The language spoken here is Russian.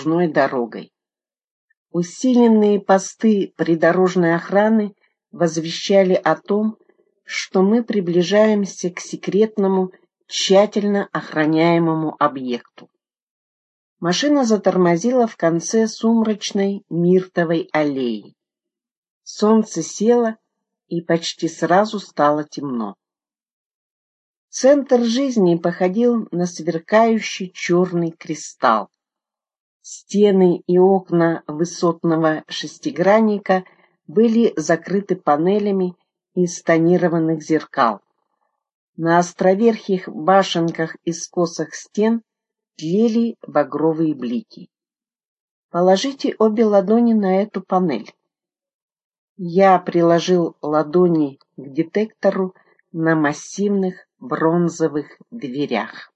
окружной дорогой. Усиленные посты придорожной охраны возвещали о том, что мы приближаемся к секретному, тщательно охраняемому объекту. Машина затормозила в конце сумрачной миртовой аллеи. Солнце село, и почти сразу стало темно. Центр жизни походил на сверкающий черный кристалл. Стены и окна высотного шестигранника были закрыты панелями из тонированных зеркал. На островерхих башенках и скосах стен тлели багровые блики. Положите обе ладони на эту панель. Я приложил ладони к детектору на массивных бронзовых дверях.